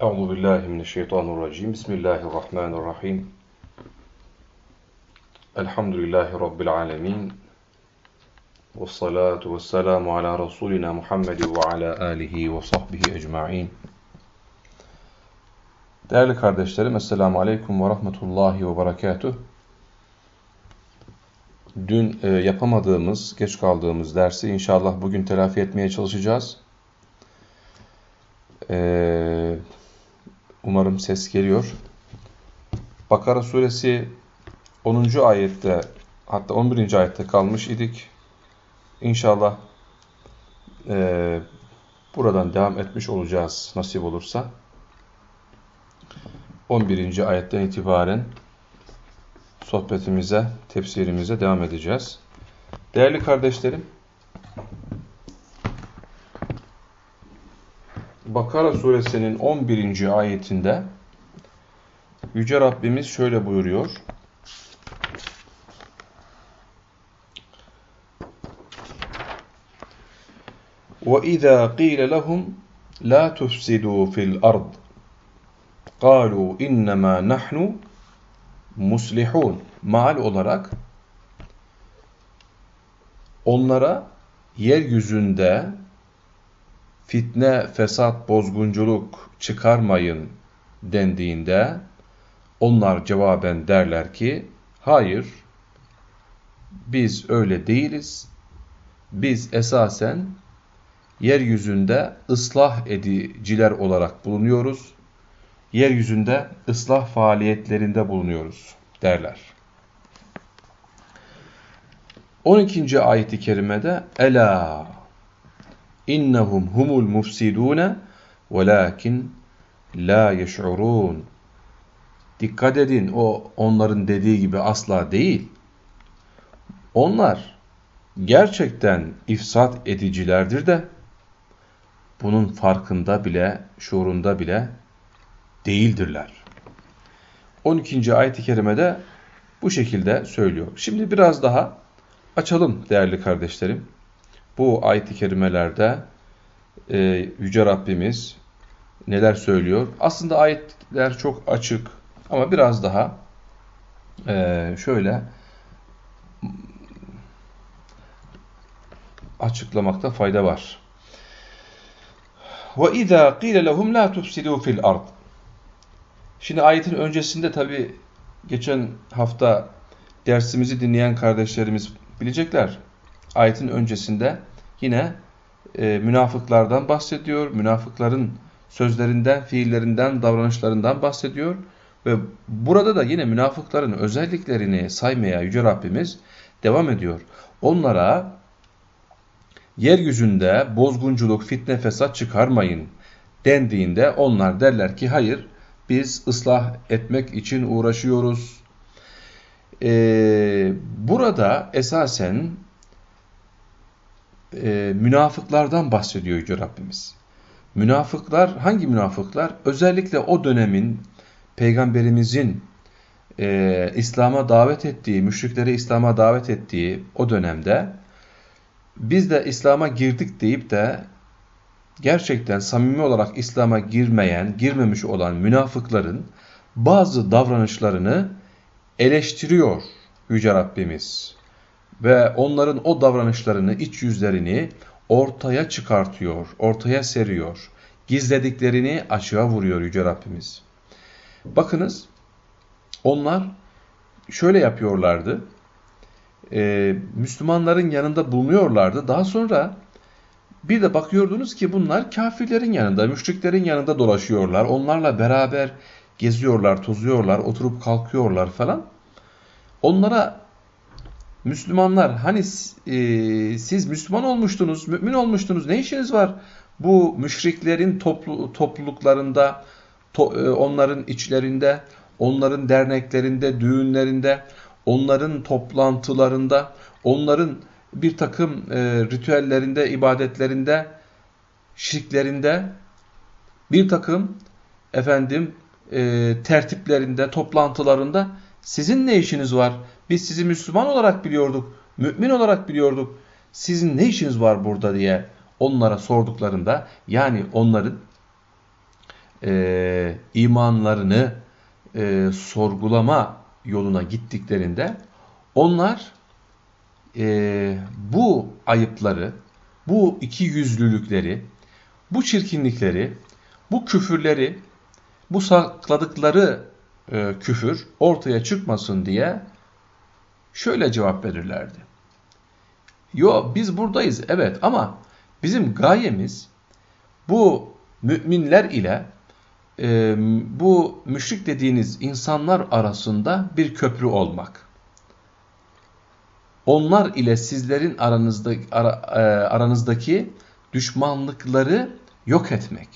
Euzu billahi mineşşeytanirracim. Bismillahirrahmanirrahim. Elhamdülillahi rabbil alamin. Ves salatu vesselamu ala rasulina Muhammed ve ala alihi ve sahbihi ecmaîn. Değerli kardeşlerim, Esselamu Aleyküm ve Rahmetullahi ve Berekatuh. Dün e, yapamadığımız, geç kaldığımız dersi inşallah bugün telafi etmeye çalışacağız. E, umarım ses geliyor. Bakara suresi 10. ayette, hatta 11. ayette kalmış idik. İnşallah e, buradan devam etmiş olacağız nasip olursa. 11. ayetten itibaren sohbetimize, tefsirimize devam edeceğiz. Değerli kardeşlerim, Bakara suresinin 11. ayetinde Yüce Rabbimiz şöyle buyuruyor. وَإِذَا قِيلَ لَهُمْ لَا تُفْسِدُوا فِي الْأَرْضِ قَالُوا اِنَّمَا نَحْنُ muslihun mal olarak onlara yeryüzünde fitne, fesat, bozgunculuk çıkarmayın dendiğinde onlar cevaben derler ki hayır biz öyle değiliz. Biz esasen yeryüzünde ıslah ediciler olarak bulunuyoruz yeryüzünde ıslah faaliyetlerinde bulunuyoruz derler. 12. ayeti kerimede Ela innehum humul mufsidune velakin la yeş'urun Dikkat edin o onların dediği gibi asla değil. Onlar gerçekten ifsat edicilerdir de bunun farkında bile, şuurunda bile değildirler. 12. ayet-i kerimede bu şekilde söylüyor. Şimdi biraz daha açalım değerli kardeşlerim Bu ayet-i kerimelerde e, Yüce Rabbimiz neler söylüyor? Aslında ayetler çok açık ama biraz daha e, şöyle açıklamakta fayda var. وَإِذَا قِيلَ لَهُمْ لَا تُفْسِدُوا فِي الْأَرْضِ Şimdi ayetin öncesinde tabi geçen hafta dersimizi dinleyen kardeşlerimiz bilecekler. Ayetin öncesinde yine e, münafıklardan bahsediyor. Münafıkların sözlerinden, fiillerinden, davranışlarından bahsediyor. Ve burada da yine münafıkların özelliklerini saymaya Yüce Rabbimiz devam ediyor. Onlara yeryüzünde bozgunculuk, fitne, fesat çıkarmayın dendiğinde onlar derler ki hayır biz ıslah etmek için uğraşıyoruz. Ee, burada esasen e, münafıklardan bahsediyor Yüce Rabbimiz. Münafıklar, hangi münafıklar? Özellikle o dönemin Peygamberimizin e, İslam'a davet ettiği, müşrikleri İslam'a davet ettiği o dönemde biz de İslam'a girdik deyip de gerçekten samimi olarak İslam'a girmeyen, girmemiş olan münafıkların bazı davranışlarını eleştiriyor Yüce Rabbimiz. Ve onların o davranışlarını, iç yüzlerini ortaya çıkartıyor, ortaya seriyor. Gizlediklerini açığa vuruyor Yüce Rabbimiz. Bakınız, onlar şöyle yapıyorlardı. Ee, Müslümanların yanında bulunuyorlardı. Daha sonra bir de bakıyordunuz ki bunlar kafirlerin yanında, müşriklerin yanında dolaşıyorlar. Onlarla beraber geziyorlar, tozuyorlar, oturup kalkıyorlar falan. Onlara Müslümanlar hani e, siz Müslüman olmuştunuz, mümin olmuştunuz, ne işiniz var bu müşriklerin toplu, topluluklarında, to, e, onların içlerinde, onların derneklerinde, düğünlerinde, onların toplantılarında, onların bir takım e, ritüellerinde, ibadetlerinde, şirklerinde, bir takım efendim e, tertiplerinde, toplantılarında sizin ne işiniz var? Biz sizi Müslüman olarak biliyorduk, mümin olarak biliyorduk. Sizin ne işiniz var burada diye onlara sorduklarında yani onların e, imanlarını e, sorgulama yoluna gittiklerinde onlar e, bu ayıpları, bu iki yüzlülükleri, bu çirkinlikleri, bu küfürleri, bu sakladıkları e, küfür ortaya çıkmasın diye şöyle cevap verirlerdi. Yo biz buradayız evet ama bizim gayemiz bu müminler ile e, bu müşrik dediğiniz insanlar arasında bir köprü olmak. Onlar ile sizlerin aranızda, ara, e, aranızdaki düşmanlıkları yok etmek.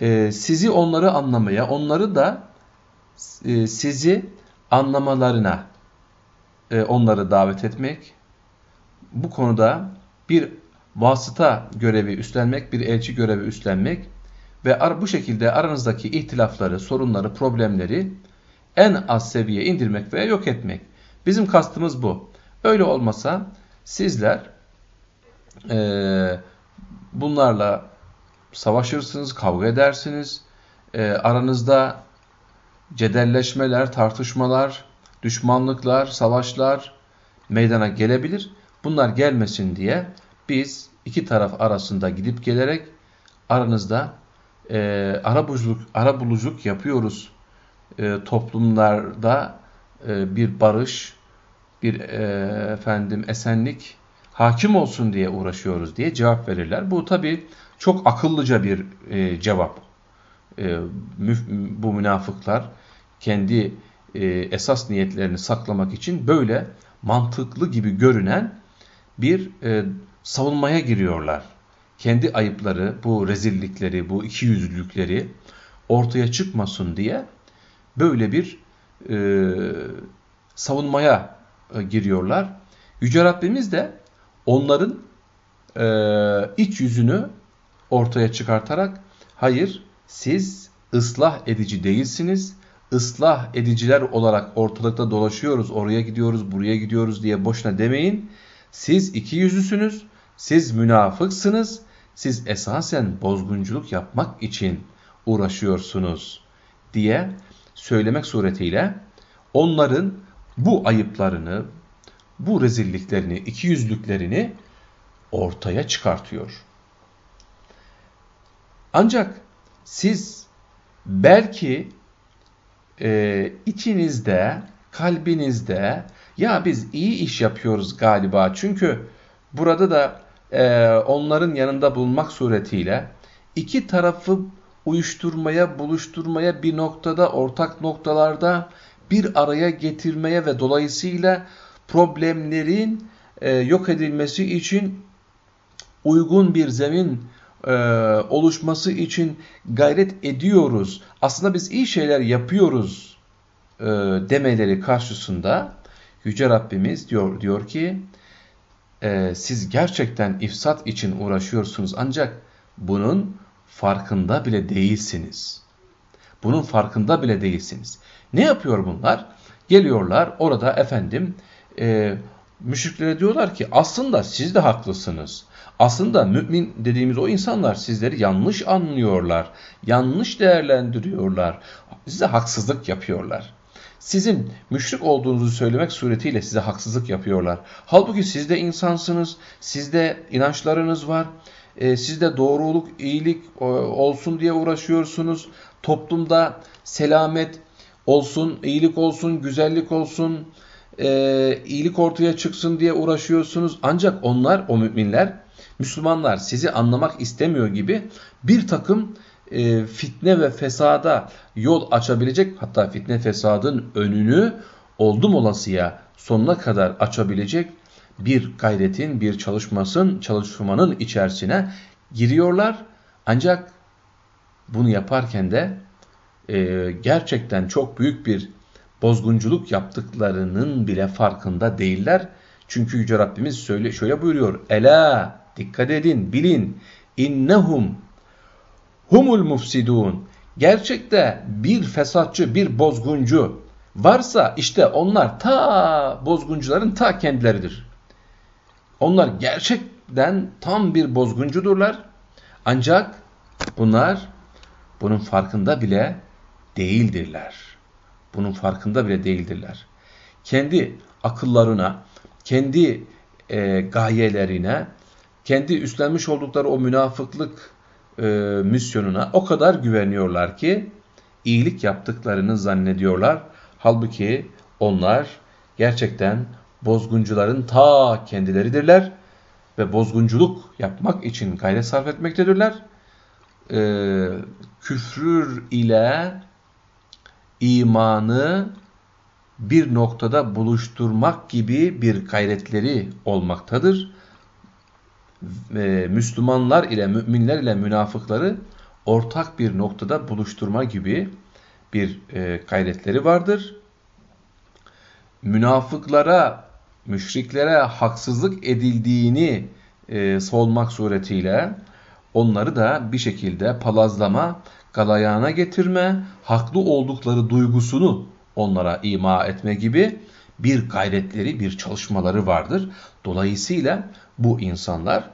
E, sizi onları anlamaya, onları da e, sizi anlamalarına e, onları davet etmek. Bu konuda bir vasıta görevi üstlenmek, bir elçi görevi üstlenmek ve bu şekilde aranızdaki ihtilafları, sorunları, problemleri en az seviyeye indirmek veya yok etmek. Bizim kastımız bu. Öyle olmasa sizler e, bunlarla savaşırsınız, kavga edersiniz. E, aranızda cedelleşmeler, tartışmalar, düşmanlıklar, savaşlar meydana gelebilir. Bunlar gelmesin diye biz iki taraf arasında gidip gelerek aranızda e, ara, buluculuk, ara buluculuk yapıyoruz. E, toplumlarda e, bir barış, bir e, efendim esenlik hakim olsun diye uğraşıyoruz diye cevap verirler. Bu tabi çok akıllıca bir e, cevap. E, bu münafıklar kendi e, esas niyetlerini saklamak için böyle mantıklı gibi görünen bir e, savunmaya giriyorlar. Kendi ayıpları, bu rezillikleri, bu ikiyüzlülükleri ortaya çıkmasın diye böyle bir e, savunmaya giriyorlar. Yüce Rabbimiz de onların iç yüzünü ortaya çıkartarak hayır siz ıslah edici değilsiniz. Islah ediciler olarak ortalıkta dolaşıyoruz, oraya gidiyoruz, buraya gidiyoruz diye boşuna demeyin. Siz iki yüzlüsünüz, siz münafıksınız, siz esasen bozgunculuk yapmak için uğraşıyorsunuz diye söylemek suretiyle onların bu ayıplarını, bu rezilliklerini, ikiyüzlüklerini ortaya çıkartıyor. Ancak siz belki e, içinizde, kalbinizde ya biz iyi iş yapıyoruz galiba. Çünkü burada da e, onların yanında bulunmak suretiyle iki tarafı uyuşturmaya, buluşturmaya bir noktada, ortak noktalarda bir araya getirmeye ve dolayısıyla problemlerin e, yok edilmesi için uygun bir zemin e, oluşması için gayret ediyoruz. Aslında biz iyi şeyler yapıyoruz e, demeleri karşısında Yüce Rabbimiz diyor, diyor ki e, siz gerçekten ifsat için uğraşıyorsunuz ancak bunun farkında bile değilsiniz. Bunun farkında bile değilsiniz. Ne yapıyor bunlar? Geliyorlar orada efendim e, müşriklere diyorlar ki aslında siz de haklısınız. Aslında mümin dediğimiz o insanlar sizleri yanlış anlıyorlar. Yanlış değerlendiriyorlar. Size haksızlık yapıyorlar. Sizin müşrik olduğunuzu söylemek suretiyle size haksızlık yapıyorlar. Halbuki siz de insansınız. Sizde inançlarınız var. E, sizde doğruluk, iyilik e, olsun diye uğraşıyorsunuz. Toplumda selamet olsun, iyilik olsun, güzellik olsun, e, iyilik ortaya çıksın diye uğraşıyorsunuz. Ancak onlar, o müminler, Müslümanlar sizi anlamak istemiyor gibi bir takım e, fitne ve fesada yol açabilecek hatta fitne fesadın önünü oldum olasıya sonuna kadar açabilecek bir gayretin, bir çalışmasın, çalışmanın içerisine giriyorlar. Ancak bunu yaparken de e, gerçekten çok büyük bir bozgunculuk yaptıklarının bile farkında değiller. Çünkü Yüce Rabbimiz söyle, şöyle buyuruyor. Ela dikkat edin bilin innehum humul mufsidun. Gerçekte bir fesatçı bir bozguncu varsa işte onlar ta bozguncuların ta kendileridir. Onlar gerçekten tam bir bozguncudurlar. Ancak bunlar bunun farkında bile değildirler. Bunun farkında bile değildirler. Kendi akıllarına, kendi e, gayelerine, kendi üstlenmiş oldukları o münafıklık e, misyonuna o kadar güveniyorlar ki iyilik yaptıklarını zannediyorlar. Halbuki onlar gerçekten bozguncuların ta kendileridirler ve bozgunculuk yapmak için gayret sarf etmektedirler. Ee, küfür ile imanı bir noktada buluşturmak gibi bir gayretleri olmaktadır. Ee, Müslümanlar ile müminler ile münafıkları ortak bir noktada buluşturma gibi bir e, gayretleri vardır. Münafıklara, müşriklere haksızlık edildiğini e, solmak suretiyle onları da bir şekilde palazlama, galayana getirme, haklı oldukları duygusunu onlara ima etme gibi bir gayretleri, bir çalışmaları vardır. Dolayısıyla bu insanlar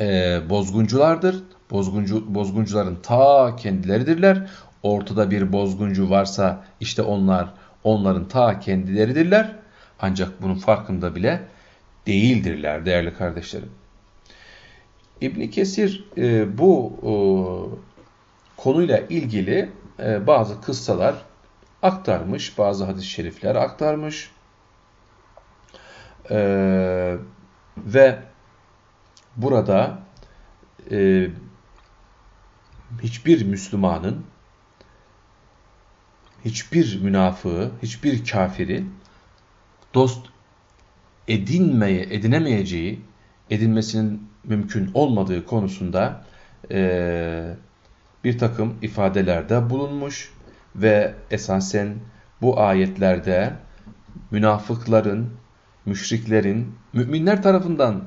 e, bozgunculardır. Bozguncu, bozguncuların ta kendileridirler. Ortada bir bozguncu varsa işte onlar onların ta kendileridirler. Ancak bunun farkında bile değildirler değerli kardeşlerim. İbn Kesir e, bu e, konuyla ilgili e, bazı kıssalar aktarmış, bazı hadis-i şerifler aktarmış. E, ve burada e, hiçbir Müslümanın, hiçbir münafığı, hiçbir kafiri dost edinmeye, edinemeyeceği, edinmesinin mümkün olmadığı konusunda e, bir takım ifadelerde bulunmuş ve esasen bu ayetlerde münafıkların, müşriklerin, müminler tarafından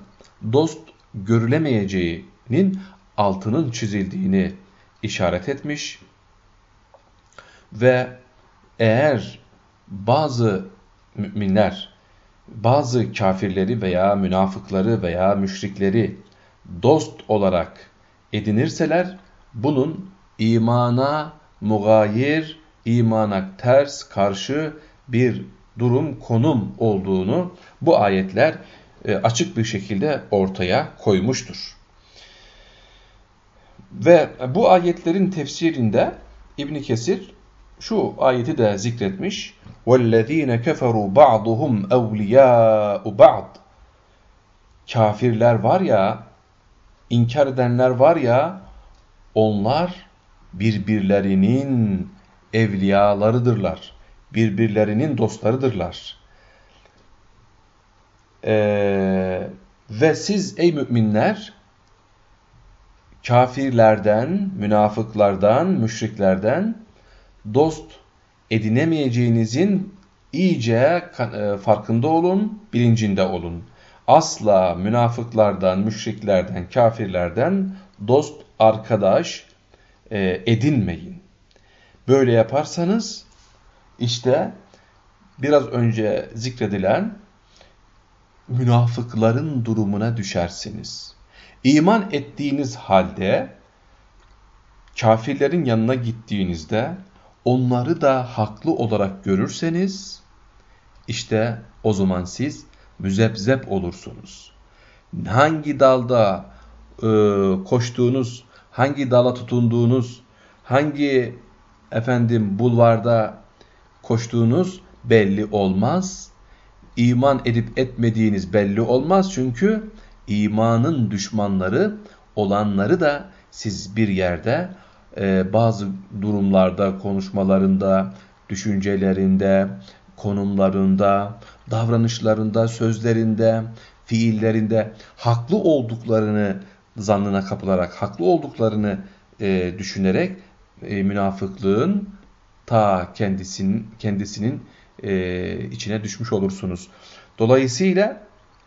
dost görülemeyeceğinin altının çizildiğini işaret etmiş ve eğer bazı müminler bazı kafirleri veya münafıkları veya müşrikleri dost olarak edinirseler bunun imana mugayir, imana ters, karşı bir durum, konum olduğunu bu ayetler e, açık bir şekilde ortaya koymuştur. Ve bu ayetlerin tefsirinde İbn Kesir şu ayeti de zikretmiş. وَالَّذ۪ينَ كَفَرُوا بَعْضُهُمْ اَوْلِيَاءُ بَعْضٍ Kafirler var ya, inkar edenler var ya, onlar birbirlerinin evliyalarıdırlar. Birbirlerinin dostlarıdırlar. Ee, ve siz ey müminler kafirlerden, münafıklardan, müşriklerden dost edinemeyeceğinizin iyice e, farkında olun, bilincinde olun. Asla münafıklardan, müşriklerden, kafirlerden dost, arkadaş e, edinmeyin. Böyle yaparsanız işte biraz önce zikredilen münafıkların durumuna düşersiniz. İman ettiğiniz halde kafirlerin yanına gittiğinizde onları da haklı olarak görürseniz işte o zaman siz müzebzep olursunuz. Hangi dalda e, koştuğunuz, hangi dala tutunduğunuz, hangi efendim bulvarda koştuğunuz belli olmaz. İman edip etmediğiniz belli olmaz çünkü imanın düşmanları olanları da siz bir yerde e, bazı durumlarda, konuşmalarında, düşüncelerinde, konumlarında, davranışlarında, sözlerinde, fiillerinde haklı olduklarını zannına kapılarak, haklı olduklarını e, düşünerek e, münafıklığın ta kendisinin, kendisinin e, içine düşmüş olursunuz. Dolayısıyla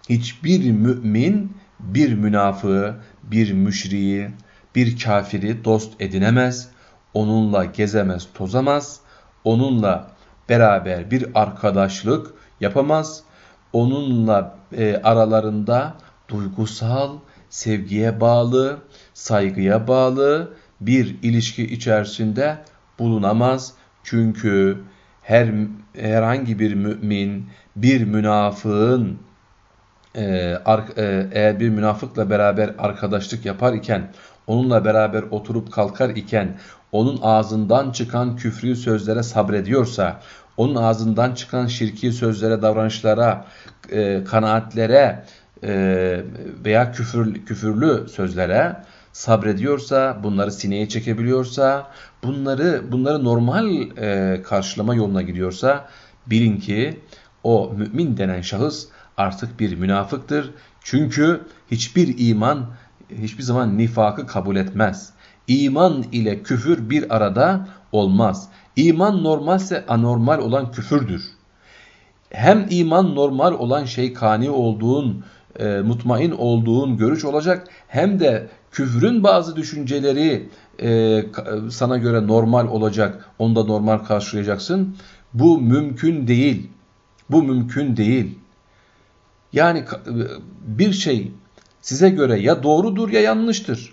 hiçbir mümin bir münafığı, bir müşriyi, bir kafiri dost edinemez, onunla gezemez, tozamaz, onunla beraber bir arkadaşlık yapamaz, onunla e, aralarında duygusal, sevgiye bağlı, saygıya bağlı bir ilişki içerisinde bulunamaz. Çünkü her herhangi bir mümin bir münafığın e, e, eğer bir münafıkla beraber arkadaşlık yapar iken onunla beraber oturup kalkar iken onun ağzından çıkan küfrü sözlere sabrediyorsa, onun ağzından çıkan şirki sözlere, davranışlara, e, kanaatlere veya küfür, küfürlü sözlere sabrediyorsa, bunları sineye çekebiliyorsa, bunları bunları normal e, karşılama yoluna gidiyorsa bilin ki o mümin denen şahıs artık bir münafıktır. Çünkü hiçbir iman hiçbir zaman nifakı kabul etmez. İman ile küfür bir arada olmaz. İman normalse anormal olan küfürdür. Hem iman normal olan şey kani olduğun, e, mutmain olduğun görüş olacak hem de küfrün bazı düşünceleri e, sana göre normal olacak, onu da normal karşılayacaksın. Bu mümkün değil. Bu mümkün değil. Yani bir şey size göre ya doğrudur ya yanlıştır.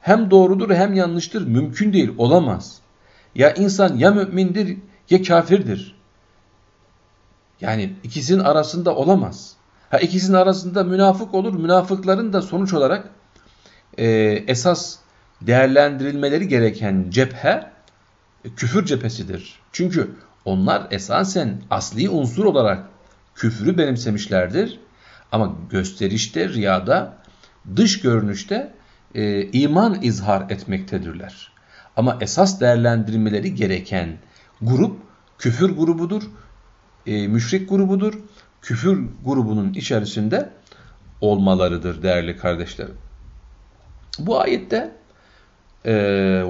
Hem doğrudur hem yanlıştır. Mümkün değil, olamaz. Ya insan ya mümindir ya kafirdir. Yani ikisinin arasında olamaz. Ha ikisinin arasında münafık olur. Münafıkların da sonuç olarak e, esas değerlendirilmeleri gereken cephe e, küfür cephesidir. Çünkü onlar esasen asli unsur olarak küfrü benimsemişlerdir. Ama gösterişte, riyada, dış görünüşte e, iman izhar etmektedirler. Ama esas değerlendirmeleri gereken grup küfür grubudur, e, müşrik grubudur. Küfür grubunun içerisinde olmalarıdır değerli kardeşlerim. Bu ayette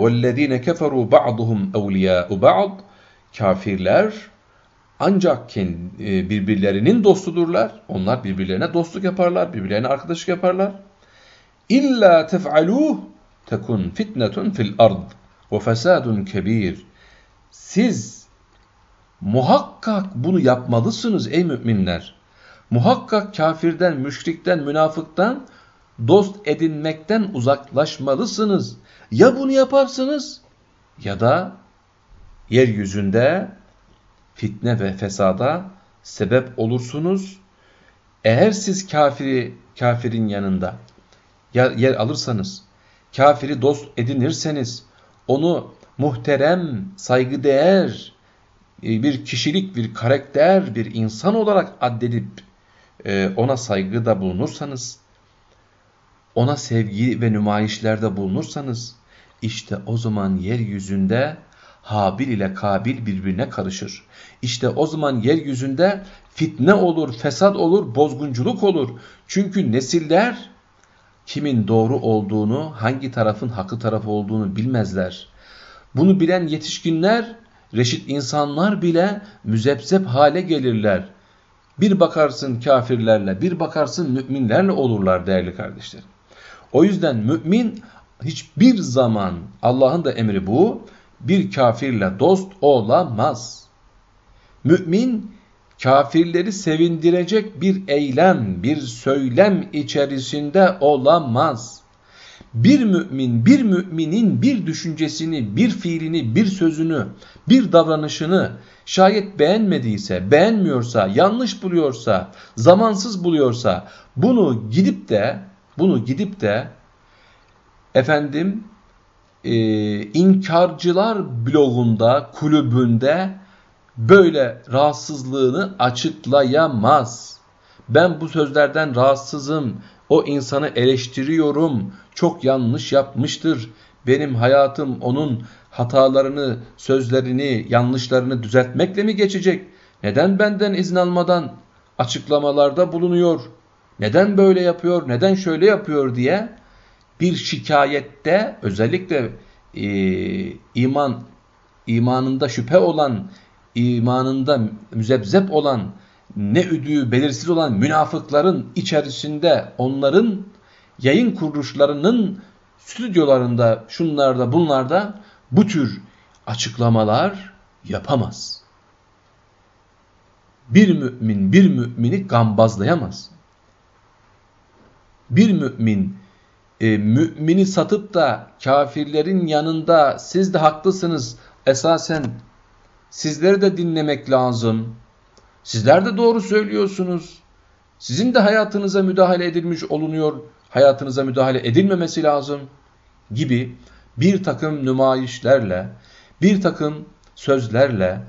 وَالَّذ۪ينَ كَفَرُوا بَعْضُهُمْ اَوْلِيَاءُ بَعْضٍ Kafirler ancak e, birbirlerinin dostudurlar. Onlar birbirlerine dostluk yaparlar, birbirlerine arkadaşlık yaparlar. İlla tef'aluh tekun fitnetun fil ard ve fesadun kebir. Siz muhakkak bunu yapmalısınız ey müminler. Muhakkak kafirden, müşrikten, münafıktan dost edinmekten uzaklaşmalısınız. Ya bunu yaparsınız ya da yeryüzünde fitne ve fesada sebep olursunuz. Eğer siz kafiri kafirin yanında yer alırsanız, kafiri dost edinirseniz, onu muhterem, saygıdeğer e, bir kişilik, bir karakter, bir insan olarak addedip e, ona saygıda bulunursanız, ona sevgi ve nümayişlerde bulunursanız, işte o zaman yeryüzünde Habil ile Kabil birbirine karışır. İşte o zaman yeryüzünde fitne olur, fesat olur, bozgunculuk olur. Çünkü nesiller kimin doğru olduğunu, hangi tarafın haklı tarafı olduğunu bilmezler. Bunu bilen yetişkinler, reşit insanlar bile müzepsep hale gelirler. Bir bakarsın kafirlerle, bir bakarsın müminlerle olurlar değerli kardeşlerim. O yüzden mümin hiçbir zaman Allah'ın da emri bu bir kafirle dost olamaz. Mümin kafirleri sevindirecek bir eylem, bir söylem içerisinde olamaz. Bir mümin, bir müminin bir düşüncesini, bir fiilini, bir sözünü, bir davranışını şayet beğenmediyse, beğenmiyorsa, yanlış buluyorsa, zamansız buluyorsa bunu gidip de bunu gidip de efendim e, inkarcılar blogunda, kulübünde böyle rahatsızlığını açıklayamaz. Ben bu sözlerden rahatsızım, o insanı eleştiriyorum, çok yanlış yapmıştır. Benim hayatım onun hatalarını, sözlerini, yanlışlarını düzeltmekle mi geçecek? Neden benden izin almadan açıklamalarda bulunuyor? Neden böyle yapıyor, neden şöyle yapıyor diye bir şikayette özellikle e, iman imanında şüphe olan, imanında müzebzep olan, ne üdüğü belirsiz olan münafıkların içerisinde onların yayın kuruluşlarının stüdyolarında, şunlarda, bunlarda bu tür açıklamalar yapamaz. Bir mümin bir mümini gambazlayamaz. Bir mümin e, mümini satıp da kafirlerin yanında siz de haklısınız esasen sizleri de dinlemek lazım. Sizler de doğru söylüyorsunuz. Sizin de hayatınıza müdahale edilmiş olunuyor. Hayatınıza müdahale edilmemesi lazım gibi bir takım nümayişlerle, bir takım sözlerle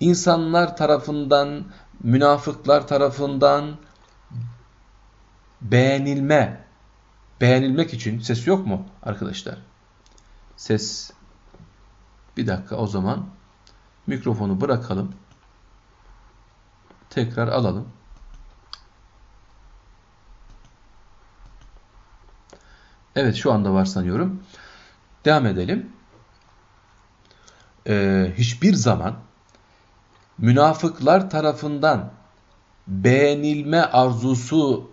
insanlar tarafından, münafıklar tarafından beğenilme, beğenilmek için ses yok mu arkadaşlar? Ses. Bir dakika o zaman mikrofonu bırakalım. Tekrar alalım. Evet şu anda var sanıyorum. Devam edelim. Ee, hiçbir zaman münafıklar tarafından beğenilme arzusu,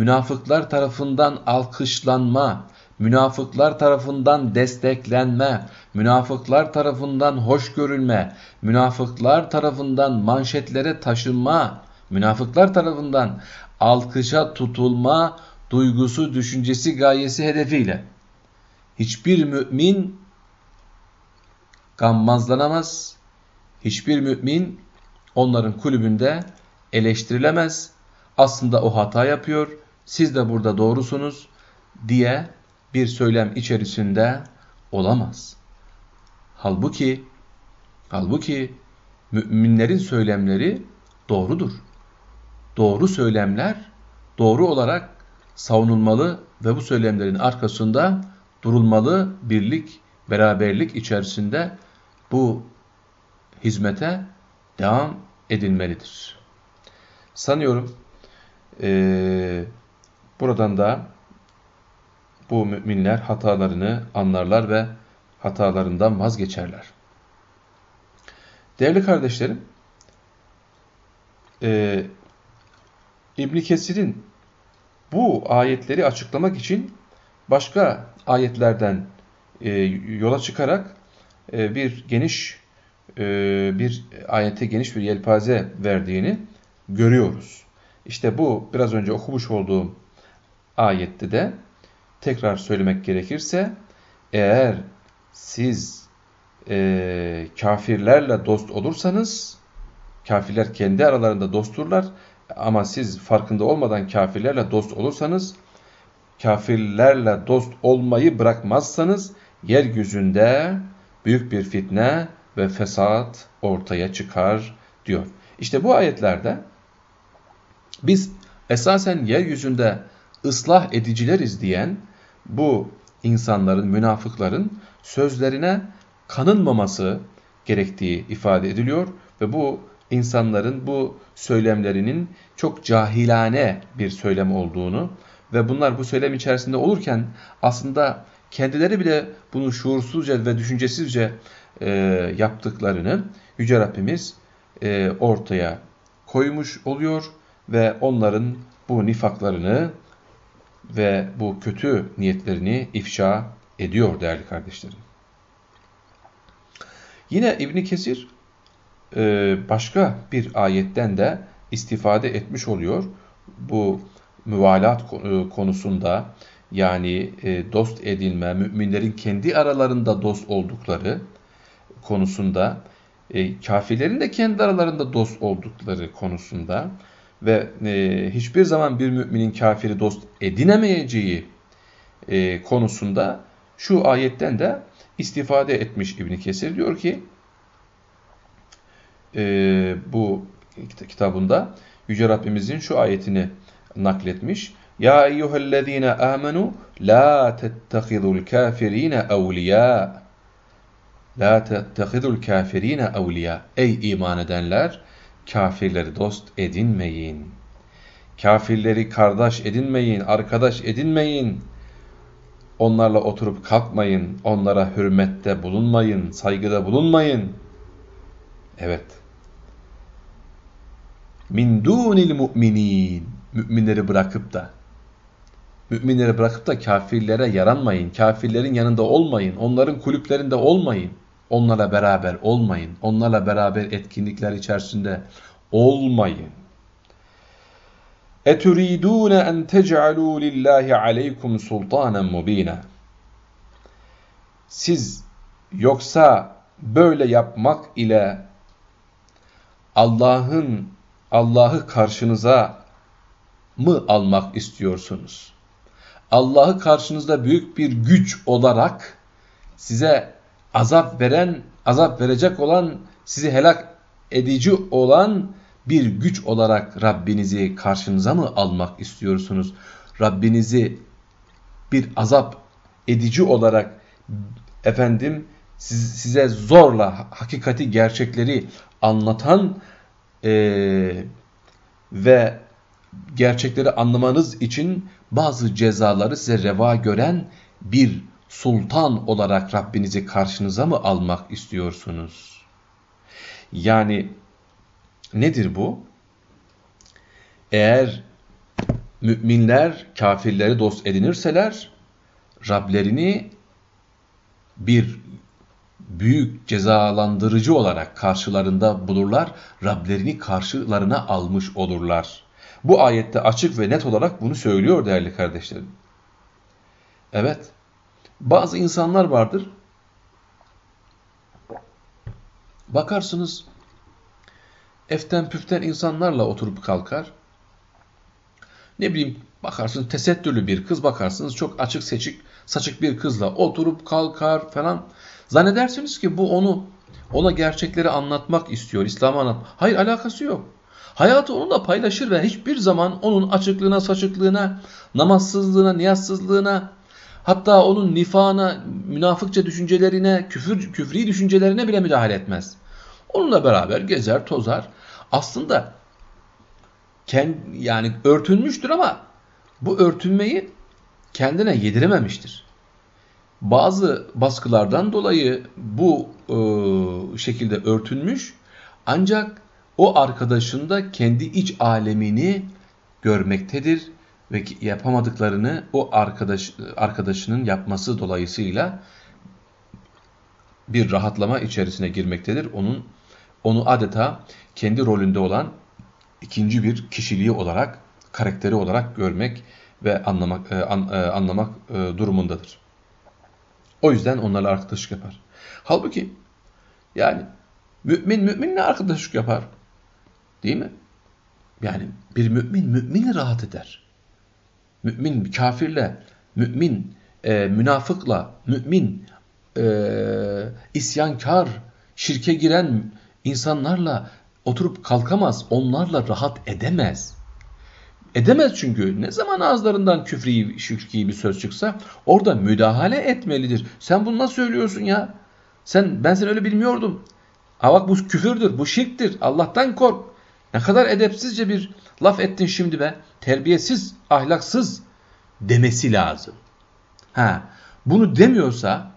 münafıklar tarafından alkışlanma, münafıklar tarafından desteklenme, münafıklar tarafından hoş görülme, münafıklar tarafından manşetlere taşınma, münafıklar tarafından alkışa tutulma duygusu, düşüncesi, gayesi hedefiyle. Hiçbir mümin gammazlanamaz, hiçbir mümin onların kulübünde eleştirilemez. Aslında o hata yapıyor, siz de burada doğrusunuz diye bir söylem içerisinde olamaz. Halbuki halbuki müminlerin söylemleri doğrudur. Doğru söylemler doğru olarak savunulmalı ve bu söylemlerin arkasında durulmalı, birlik, beraberlik içerisinde bu hizmete devam edilmelidir. Sanıyorum e, buradan da bu müminler hatalarını anlarlar ve hatalarından vazgeçerler. Değerli kardeşlerim, e, İbn Kesir'in bu ayetleri açıklamak için başka ayetlerden e, yola çıkarak e, bir geniş e, bir ayete geniş bir yelpaze verdiğini görüyoruz. İşte bu biraz önce okumuş olduğum ayette de tekrar söylemek gerekirse eğer siz e, kafirlerle dost olursanız kafirler kendi aralarında dostturlar ama siz farkında olmadan kafirlerle dost olursanız kafirlerle dost olmayı bırakmazsanız yeryüzünde büyük bir fitne ve fesat ortaya çıkar diyor. İşte bu ayetlerde biz esasen yeryüzünde ıslah edicileriz diyen bu insanların, münafıkların sözlerine kanınmaması gerektiği ifade ediliyor ve bu insanların bu söylemlerinin çok cahilane bir söylem olduğunu ve bunlar bu söylem içerisinde olurken aslında kendileri bile bunu şuursuzca ve düşüncesizce e, yaptıklarını Yüce Rabbimiz e, ortaya koymuş oluyor ve onların bu nifaklarını ve bu kötü niyetlerini ifşa ediyor değerli kardeşlerim. Yine İbn Kesir e, başka bir ayetten de istifade etmiş oluyor. Bu müvalat e, konusunda yani e, dost edilme, müminlerin kendi aralarında dost oldukları konusunda, kafirlerin de kendi aralarında dost oldukları konusunda ve hiçbir zaman bir müminin kafiri dost edinemeyeceği konusunda şu ayetten de istifade etmiş İbn Kesir diyor ki e, bu kitabında Yüce Rabbimizin şu ayetini nakletmiş. Ya eyyühellezine amenu la tettehidul kafirine evliya. La tettehidul kafirine evliya. Ey iman edenler kafirleri dost edinmeyin. Kafirleri kardeş edinmeyin, arkadaş edinmeyin. Onlarla oturup kalkmayın, onlara hürmette bulunmayın, saygıda bulunmayın. Evet min dunil mu'minin müminleri bırakıp da müminleri bırakıp da kafirlere yaranmayın. Kafirlerin yanında olmayın. Onların kulüplerinde olmayın. Onlarla beraber olmayın. Onlarla beraber etkinlikler içerisinde olmayın. اَتُرِيدُونَ اَنْ تَجْعَلُوا لِلّٰهِ عَلَيْكُمْ سُلْطَانًا مُب۪ينًا Siz yoksa böyle yapmak ile Allah'ın Allah'ı karşınıza mı almak istiyorsunuz? Allah'ı karşınızda büyük bir güç olarak size azap veren, azap verecek olan, sizi helak edici olan bir güç olarak Rabbinizi karşınıza mı almak istiyorsunuz? Rabbinizi bir azap edici olarak efendim size zorla hakikati, gerçekleri anlatan e, ve gerçekleri anlamanız için bazı cezaları size reva gören bir sultan olarak Rabbinizi karşınıza mı almak istiyorsunuz? Yani nedir bu? Eğer müminler kafirleri dost edinirseler Rablerini bir büyük cezalandırıcı olarak karşılarında bulurlar, Rablerini karşılarına almış olurlar. Bu ayette açık ve net olarak bunu söylüyor değerli kardeşlerim. Evet, bazı insanlar vardır, bakarsınız eften püften insanlarla oturup kalkar, ne bileyim bakarsınız tesettürlü bir kız bakarsınız çok açık seçik saçık bir kızla oturup kalkar falan. Zannedersiniz ki bu onu ona gerçekleri anlatmak istiyor, İslam'ı anlat. Hayır alakası yok. Hayatı onunla paylaşır ve hiçbir zaman onun açıklığına, saçıklığına, namazsızlığına, niyazsızlığına, hatta onun nifana, münafıkça düşüncelerine, küfür, küfri düşüncelerine bile müdahale etmez. Onunla beraber gezer, tozar. Aslında kend, yani örtünmüştür ama bu örtünmeyi kendine yedirememiştir. Bazı baskılardan dolayı bu e, şekilde örtünmüş ancak o arkadaşın da kendi iç alemini görmektedir ve yapamadıklarını o arkadaş arkadaşının yapması dolayısıyla bir rahatlama içerisine girmektedir. Onun onu adeta kendi rolünde olan ikinci bir kişiliği olarak, karakteri olarak görmek ve anlamak e, an, e, anlamak e, durumundadır. O yüzden onlarla arkadaşlık yapar. Halbuki yani mümin müminle arkadaşlık yapar. Değil mi? Yani bir mümin müminle rahat eder. Mümin kafirle, mümin e, münafıkla, mümin e, isyankar, şirke giren insanlarla oturup kalkamaz. Onlarla rahat edemez. Edemez çünkü. Ne zaman ağızlarından küfri, şirki bir söz çıksa orada müdahale etmelidir. Sen bunu nasıl söylüyorsun ya? Sen ben seni öyle bilmiyordum. Ha bak bu küfürdür, bu şirktir. Allah'tan kork. Ne kadar edepsizce bir laf ettin şimdi be. Terbiyesiz, ahlaksız demesi lazım. Ha, bunu demiyorsa,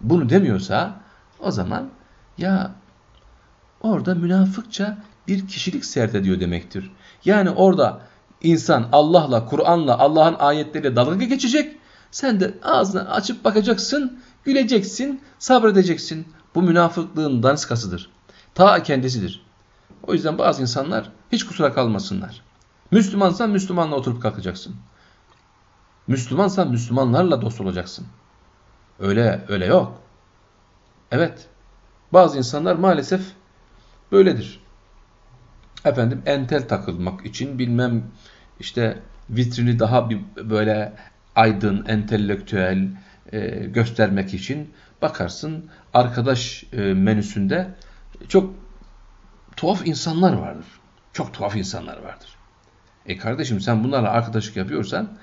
bunu demiyorsa o zaman ya orada münafıkça bir kişilik serdediyor demektir. Yani orada insan Allah'la, Kur'an'la, Allah'ın ayetleriyle dalga geçecek. Sen de ağzını açıp bakacaksın, güleceksin, sabredeceksin. Bu münafıklığın daniskasıdır. Ta kendisidir. O yüzden bazı insanlar hiç kusura kalmasınlar. Müslümansan Müslümanla oturup kalkacaksın. Müslümansan Müslümanlarla dost olacaksın. Öyle öyle yok. Evet. Bazı insanlar maalesef böyledir. Efendim entel takılmak için bilmem işte vitrini daha bir böyle aydın, entelektüel e, göstermek için bakarsın arkadaş e, menüsünde çok tuhaf insanlar vardır. Çok tuhaf insanlar vardır. E kardeşim sen bunlarla arkadaşlık yapıyorsan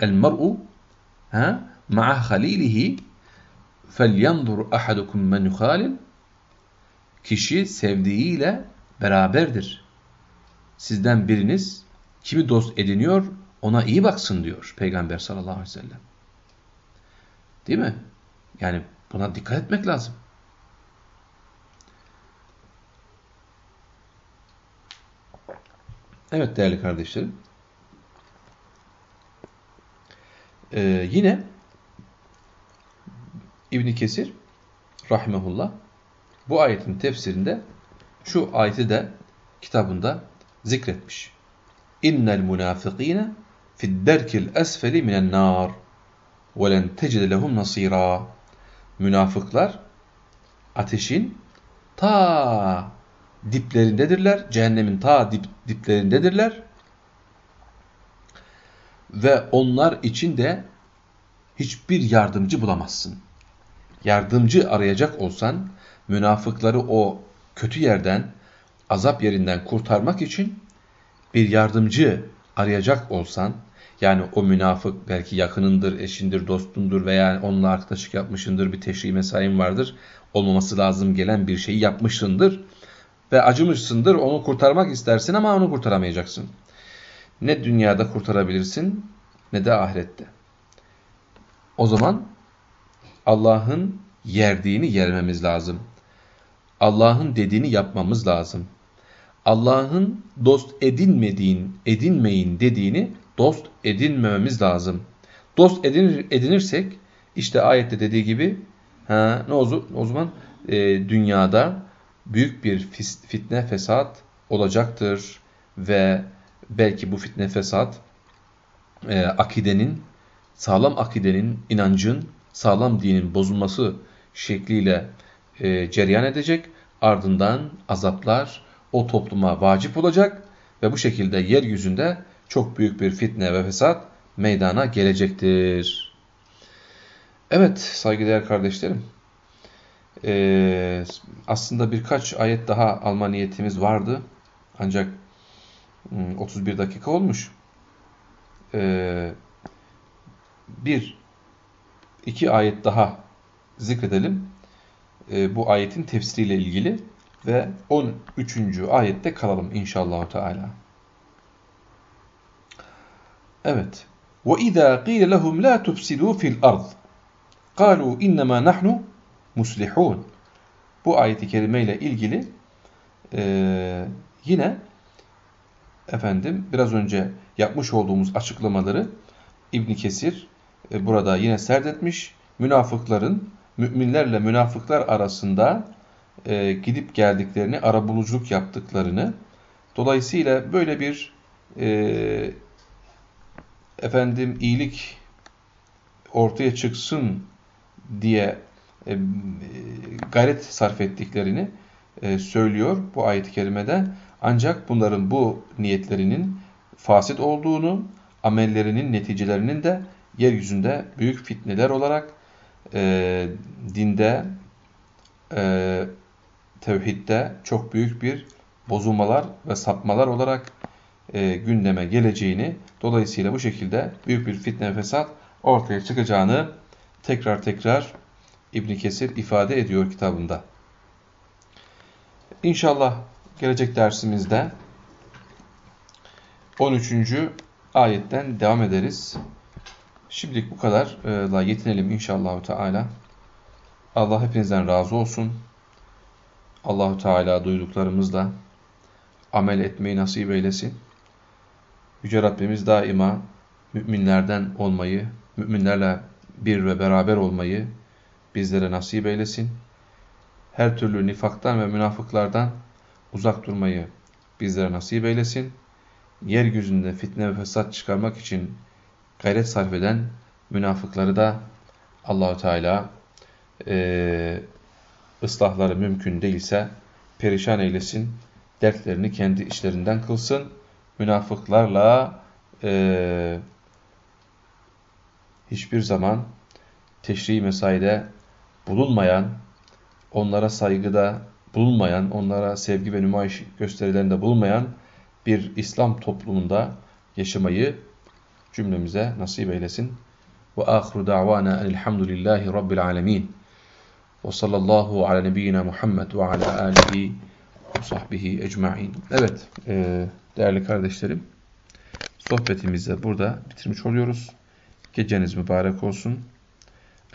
el mer'u ma'a halilihi felyanzur ahadukum men yuhalil kişi sevdiğiyle beraberdir. Sizden biriniz kimi dost ediniyor ona iyi baksın diyor Peygamber sallallahu aleyhi ve sellem. Değil mi? Yani buna dikkat etmek lazım. Evet değerli kardeşlerim. Ee, yine İbn Kesir rahimehullah bu ayetin tefsirinde şu ayeti de kitabında zikretmiş. innel munafikine fi'd-derkil esfeli minen nar ve len tecid lehum nasira. Münafıklar ateşin ta diplerindedirler. Cehennemin ta dip, diplerindedirler. Ve onlar için de hiçbir yardımcı bulamazsın. Yardımcı arayacak olsan münafıkları o kötü yerden, azap yerinden kurtarmak için bir yardımcı arayacak olsan, yani o münafık belki yakınındır, eşindir, dostundur veya onunla arkadaşlık yapmışındır, bir teşri mesain vardır, olmaması lazım gelen bir şeyi yapmışsındır ve acımışsındır, onu kurtarmak istersin ama onu kurtaramayacaksın. Ne dünyada kurtarabilirsin ne de ahirette. O zaman Allah'ın yerdiğini yermemiz lazım. Allah'ın dediğini yapmamız lazım. Allah'ın dost edinmediğin, edinmeyin dediğini dost edinmememiz lazım. Dost edinir, edinirsek işte ayette dediği gibi ha, ne o, o zaman e, dünyada büyük bir fitne fesat olacaktır ve belki bu fitne fesat e, akidenin, sağlam akidenin, inancın, sağlam dinin bozulması şekliyle e, cereyan edecek. Ardından azaplar o topluma vacip olacak ve bu şekilde yeryüzünde çok büyük bir fitne ve fesat meydana gelecektir. Evet saygıdeğer kardeşlerim Ee, aslında birkaç ayet daha alma niyetimiz vardı. Ancak 31 hmm, dakika olmuş. Ee, bir, iki ayet daha zikredelim. Ee, bu ayetin tefsiriyle ilgili ve 13. ayette kalalım inşallah Teala. Evet. وَإِذَا قِيلَ لَهُمْ لَا تُفْسِدُوا فِي الْأَرْضِ قَالُوا اِنَّمَا نَحْنُ muslihun. Bu ayeti kerime ile ilgili e, yine efendim biraz önce yapmış olduğumuz açıklamaları İbn Kesir e, burada yine serdetmiş. Münafıkların müminlerle münafıklar arasında e, gidip geldiklerini, arabuluculuk yaptıklarını, dolayısıyla böyle bir e, efendim iyilik ortaya çıksın diye e, gayret sarf ettiklerini e, söylüyor bu ayet-i kerimede. Ancak bunların bu niyetlerinin fasit olduğunu, amellerinin neticelerinin de yeryüzünde büyük fitneler olarak e, dinde, e, tevhidde çok büyük bir bozulmalar ve sapmalar olarak e, gündeme geleceğini, dolayısıyla bu şekilde büyük bir fitne fesat ortaya çıkacağını tekrar tekrar İbn Kesir ifade ediyor kitabında. İnşallah gelecek dersimizde 13. ayetten devam ederiz. Şimdilik bu kadarla yetinelim inşallah Teala. Allah hepinizden razı olsun. Allahu Teala duyduklarımızla amel etmeyi nasip eylesin. Yüce Rabbimiz daima müminlerden olmayı, müminlerle bir ve beraber olmayı bizlere nasip eylesin. Her türlü nifaktan ve münafıklardan uzak durmayı bizlere nasip eylesin. Yeryüzünde fitne ve fesat çıkarmak için gayret sarf eden münafıkları da Allahu Teala e, ıslahları mümkün değilse perişan eylesin. Dertlerini kendi işlerinden kılsın. Münafıklarla e, hiçbir zaman teşri mesaide bulunmayan, onlara saygıda bulunmayan, onlara sevgi ve nümayiş gösterilerinde bulunmayan bir İslam toplumunda yaşamayı cümlemize nasip eylesin. Ve ahiru da'vana elhamdülillahi rabbil alemin. Ve sallallahu ala nebiyyina Muhammed ve ala alihi ve sahbihi ecma'in. Evet, e, değerli kardeşlerim, sohbetimizi burada bitirmiş oluyoruz. Geceniz mübarek olsun.